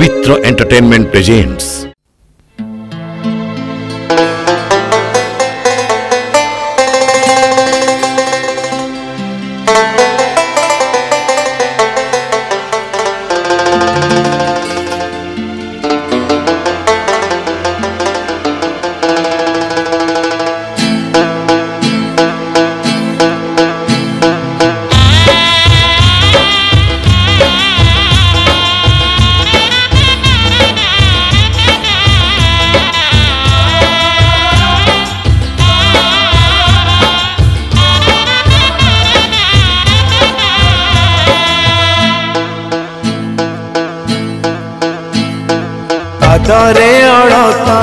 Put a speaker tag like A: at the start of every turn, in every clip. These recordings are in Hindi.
A: পবিত্র এন্টারটেনমেন্ট প্রেজেন্টস
B: हाथरे अड़ता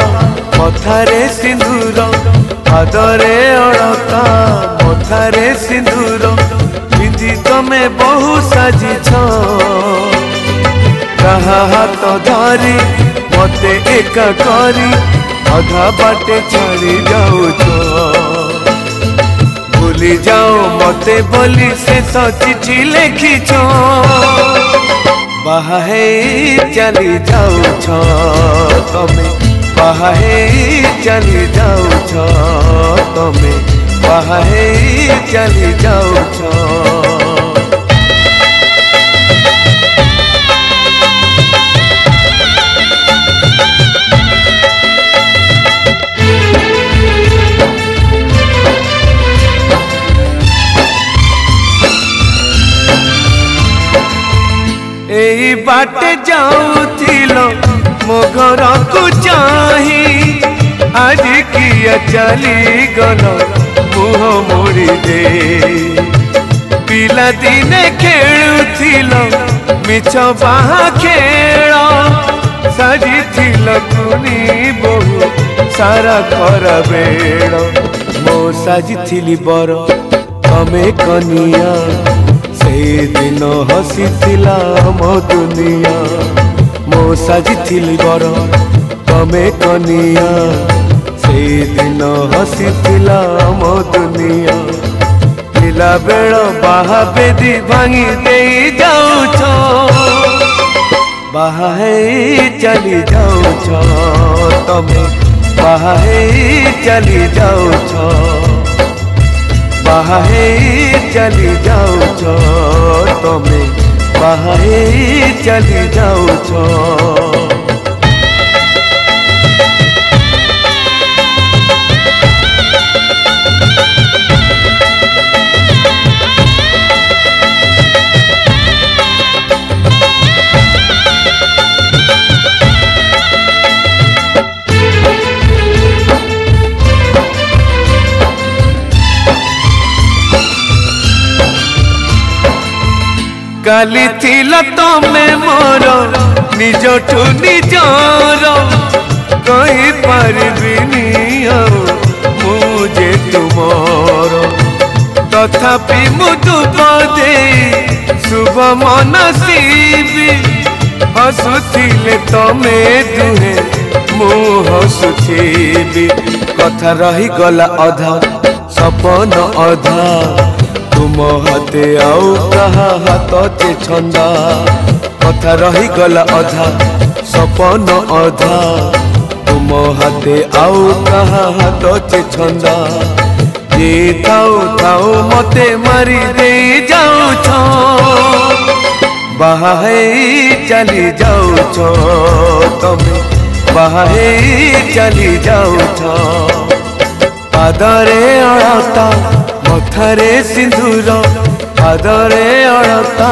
B: मथारे सिंदूर हाथरे अड़ता मथारे सिंदूर पिंधि तमें बहु साजी कहा हाथ धरी मत एक करी अधा बाटे छाड़ी जाओ भूली जाओ मत बोली से सचिठी लिखी छो বাহে চলি যাউছ তমে বাহে চলি যাউছ তমে বাহে চলি যাউছ बाटे जाऊ मो घर को चाह आज किया चली गल मुह मुड़ी दे पिला दिने खेलु मीछ बाहा खेल सारी बो सारा खरा बेड़ मो सजी बर तमें कनिया সেদিন হসিলা মো দুনিয়া মো সাজিলি বর তমে কনিয়া সেদিন হসিলা মো দুনিয়া ପିଲା ବେଳ ବାହା ବେଦି ଭାଙ୍ଗି ଦେଇ ଯାଉଛ ବାହା ହେଇ ଚାଲି ଯାଉଛ ତମେ ବାହା ହେଇ ଚାଲି ଯାଉଛ बाहे चली जाऊ छो तुम्हें बाहे चली जाऊ छो गाली थी तमे मोर निज ठू निज कही पारे तुम तथापि मुझे शुभ मन सी हसुले तमे दुहे मुसु कथा रही गला अध सपन अध তুম হাতে আউ কাহা হাততে ছন্দা কথা রহিগলা অধা সপন অধা তুম হাতে আউ কাহা হাততে ছন্দা যে থাও থাও মতে মারি দেই যাওছ বাহাই চালি যাওছ তমে বাহাই চালি যাওছ পাদরে অড়াতা ମଥାରେ ସିନ୍ଦୁର ପାଦରେ ଅଳତା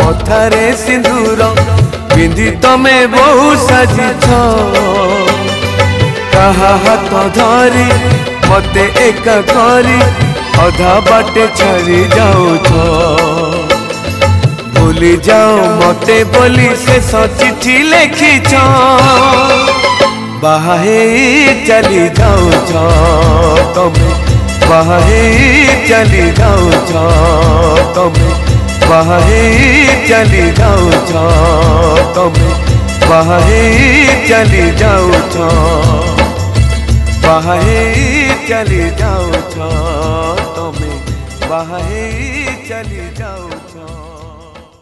B: ମଥାରେ ସିନ୍ଦୁର ପିନ୍ଧି ତମେ ବହୁ ସାଜିଛ କାହା ହାତ ଧରି ମତେ ଏକା କରି ଅଧା ବାଟେ ଛାଡ଼ି ଯାଉଛ ভুলি যাও মতে বলি শেষ চিঠি লেখিছ বাহাই চালি যাওছ তবে वही चली जाऊँ जाओ तुम्हें वही चली जाऊँ जाओ तुम्हें वही चली जाऊँ जाओ वही चली जाऊँ जाओ तुम्हें वही चली जाऊँ